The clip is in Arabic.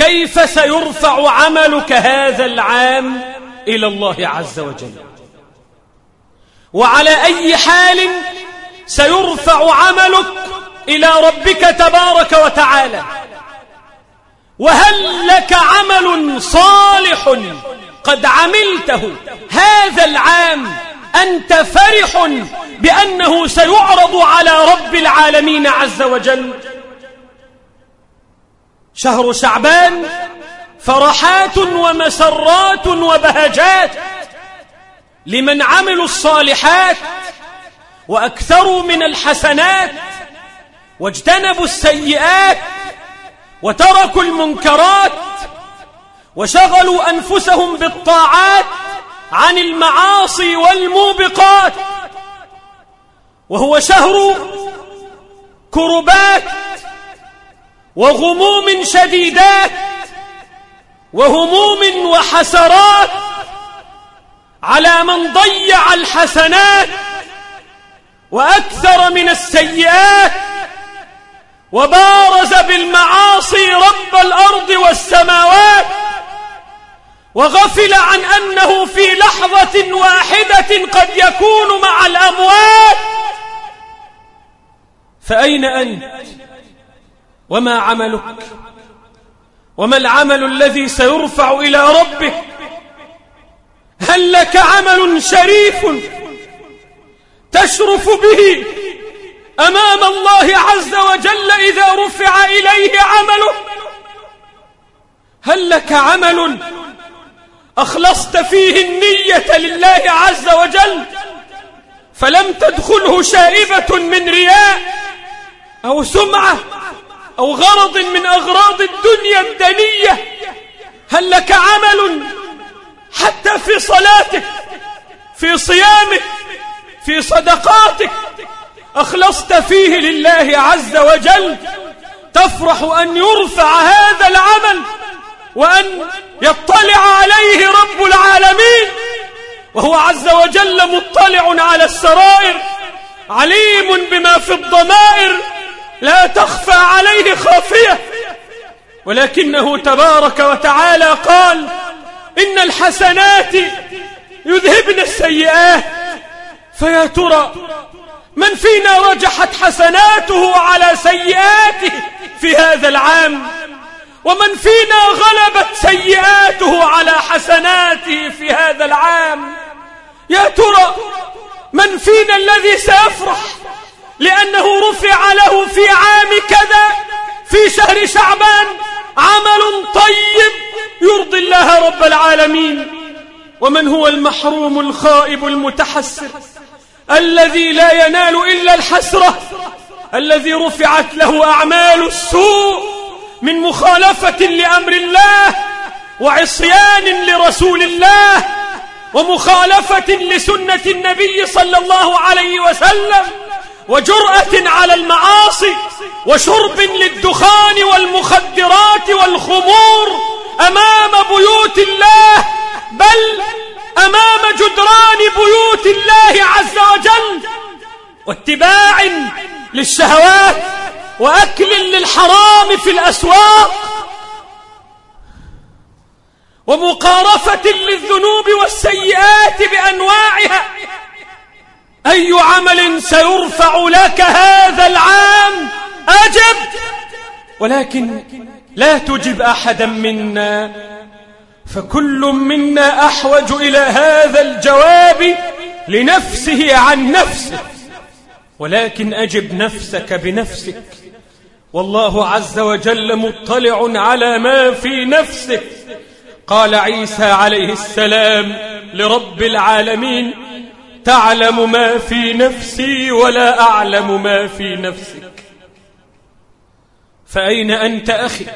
كيف سيرفع عملك هذا العام إلى الله عز وجل؟ وعلى أي حال سيرفع عملك إلى ربك تبارك وتعالى؟ وهل لك عمل صالح قد عملته هذا العام أنت فرح بأنه سيعرض على رب العالمين عز وجل؟ شهر شعبان فرحات ومسرات وبهجات لمن عملوا الصالحات وأكثروا من الحسنات واجتنبوا السيئات وتركوا المنكرات وشغلوا أنفسهم بالطاعات عن المعاصي والموبقات وهو شهر كربات وغموم شديدات وهموم وحسرات على من ضيع الحسنات وأكثر من السيئات وبارز بالمعاصي رب الأرض والسماوات وغفل عن أنه في لحظة واحدة قد يكون مع الأموات. فأين أنت؟ وما عملك؟ وما العمل الذي سيرفع إلى ربه؟ هل لك عمل شريف تشرف به أمام الله عز وجل إذا رفع إليه عمله؟ هل لك عمل أخلصت فيه النية لله عز وجل فلم تدخله شائبة من رياء أو سمعة؟ أو غرض من أغراض الدنيا الدنية هل لك عمل حتى في صلاتك في صيامك في صدقاتك أخلصت فيه لله عز وجل؟ تفرح أن يرفع هذا العمل وأن يطلع عليه رب العالمين؟ وهو عز وجل مطلع على السرائر عليم بما في الضمائر لا تخفى عليه خافية. ولكنه تبارك وتعالى قال إن الحسنات يذهبن السيئات. فيا ترى من فينا رجحت حسناته على سيئاته في هذا العام؟ ومن فينا غلبت سيئاته على حسناته في هذا العام؟ يا ترى من فينا الذي سيفرح لأنه رفع له في عام كذا في شهر شعبان عمل طيب يرضي الله رب العالمين. ومن هو المحروم الخائب المتحسر الذي لا ينال إلا الحسرة الذي رفعت له أعمال السوء من مخالفة لأمر الله وعصيان لرسول الله ومخالفة لسنة النبي صلى الله عليه وسلم. وجرأة على المعاصي وشرب للدخان والمخدرات والخمور أمام بيوت الله بل أمام جدران بيوت الله عز وجل. واتباع للشهوات وأكل للحرام في الأسواق. ومقارفة للذنوب والسيئات بأنواعها. أي عمل سيرفع لك هذا العام؟ أجب. ولكن لا تجب أحدا منا. فكل منا أحوج إلى هذا الجواب لنفسه عن نفسه. ولكن أجب نفسك بنفسك. والله عز وجل مطلع على ما في نفسك قال عيسى عليه السلام لرب العالمين تعلم ما في نفسي ولا أعلم ما في نفسك. فأين أنت أخي؟